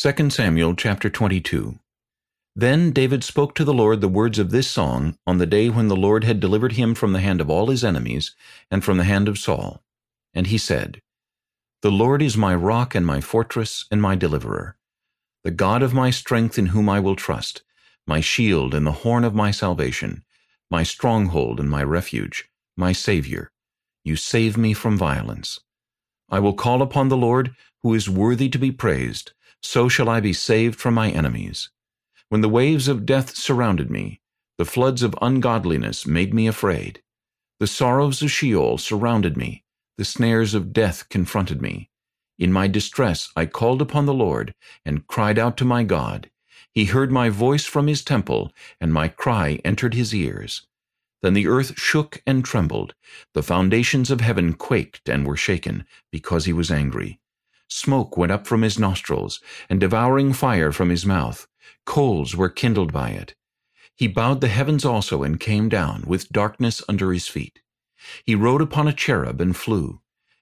2 Samuel chapter 22 Then David spoke to the Lord the words of this song on the day when the Lord had delivered him from the hand of all his enemies and from the hand of Saul. And he said, The Lord is my rock and my fortress and my deliverer, the God of my strength in whom I will trust, my shield and the horn of my salvation, my stronghold and my refuge, my Savior. You save me from violence. I will call upon the Lord, who is worthy to be praised, so shall I be saved from my enemies. When the waves of death surrounded me, the floods of ungodliness made me afraid. The sorrows of Sheol surrounded me, the snares of death confronted me. In my distress I called upon the Lord, and cried out to my God. He heard my voice from his temple, and my cry entered his ears. Then the earth shook and trembled. The foundations of heaven quaked and were shaken, because he was angry. Smoke went up from his nostrils, and devouring fire from his mouth. Coals were kindled by it. He bowed the heavens also and came down, with darkness under his feet. He rode upon a cherub and flew,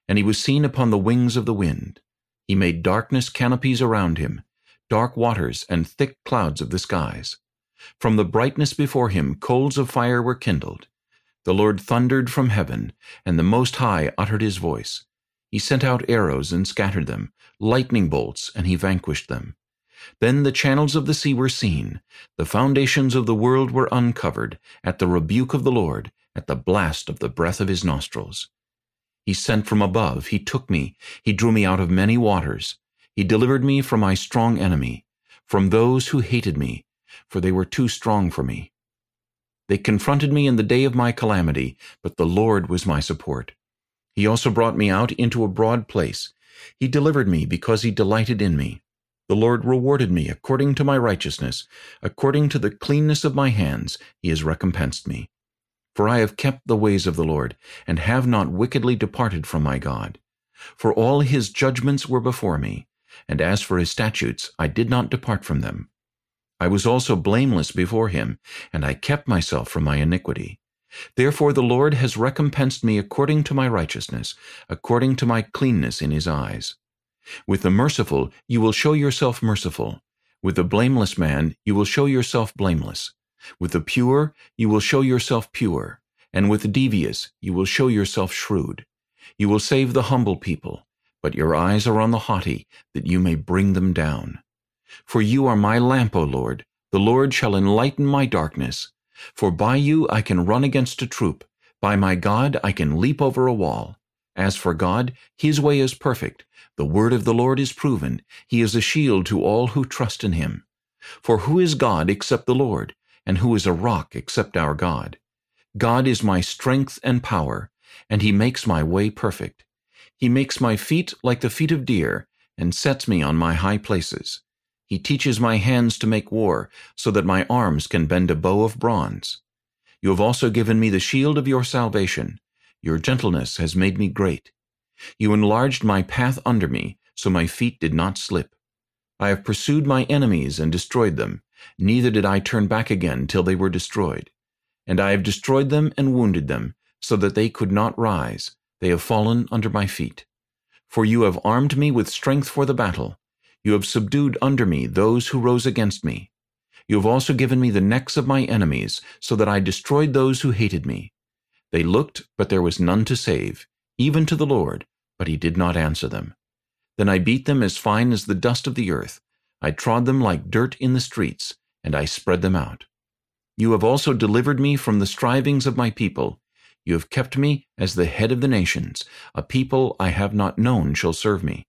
and he was seen upon the wings of the wind. He made darkness canopies around him, dark waters and thick clouds of the skies. From the brightness before him coals of fire were kindled. The Lord thundered from heaven, and the Most High uttered his voice. He sent out arrows and scattered them, lightning bolts, and he vanquished them. Then the channels of the sea were seen, the foundations of the world were uncovered, at the rebuke of the Lord, at the blast of the breath of his nostrils. He sent from above, he took me, he drew me out of many waters. He delivered me from my strong enemy, from those who hated me, for they were too strong for me. They confronted me in the day of my calamity, but the Lord was my support. He also brought me out into a broad place. He delivered me because he delighted in me. The Lord rewarded me according to my righteousness. According to the cleanness of my hands he has recompensed me. For I have kept the ways of the Lord, and have not wickedly departed from my God. For all his judgments were before me, and as for his statutes, I did not depart from them. I was also blameless before him, and I kept myself from my iniquity. Therefore the Lord has recompensed me according to my righteousness, according to my cleanness in his eyes. With the merciful you will show yourself merciful. With the blameless man you will show yourself blameless. With the pure you will show yourself pure. And with the devious you will show yourself shrewd. You will save the humble people, but your eyes are on the haughty, that you may bring them down. For you are my lamp, O Lord. The Lord shall enlighten my darkness. For by you I can run against a troop. By my God I can leap over a wall. As for God, his way is perfect. The word of the Lord is proven. He is a shield to all who trust in him. For who is God except the Lord? And who is a rock except our God? God is my strength and power, and he makes my way perfect. He makes my feet like the feet of deer, and sets me on my high places. He teaches my hands to make war, so that my arms can bend a bow of bronze. You have also given me the shield of your salvation. Your gentleness has made me great. You enlarged my path under me, so my feet did not slip. I have pursued my enemies and destroyed them, neither did I turn back again till they were destroyed. And I have destroyed them and wounded them, so that they could not rise, they have fallen under my feet. For you have armed me with strength for the battle. You have subdued under me those who rose against me. You have also given me the necks of my enemies, so that I destroyed those who hated me. They looked, but there was none to save, even to the Lord, but he did not answer them. Then I beat them as fine as the dust of the earth. I trod them like dirt in the streets, and I spread them out. You have also delivered me from the strivings of my people, you have kept me as the head of the nations. A people I have not known shall serve me.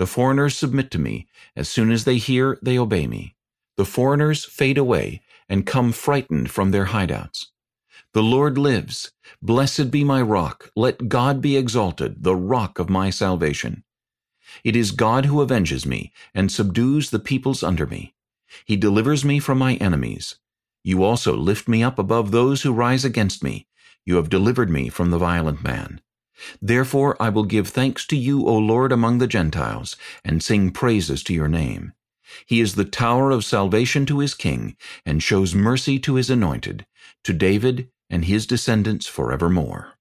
The foreigners submit to me. As soon as they hear, they obey me. The foreigners fade away and come frightened from their hideouts. The Lord lives. Blessed be my rock. Let God be exalted, the rock of my salvation. It is God who avenges me and subdues the peoples under me. He delivers me from my enemies. You also lift me up above those who rise against me. You have delivered me from the violent man. Therefore I will give thanks to you, O Lord, among the Gentiles, and sing praises to your name. He is the tower of salvation to his king, and shows mercy to his anointed, to David and his descendants forevermore.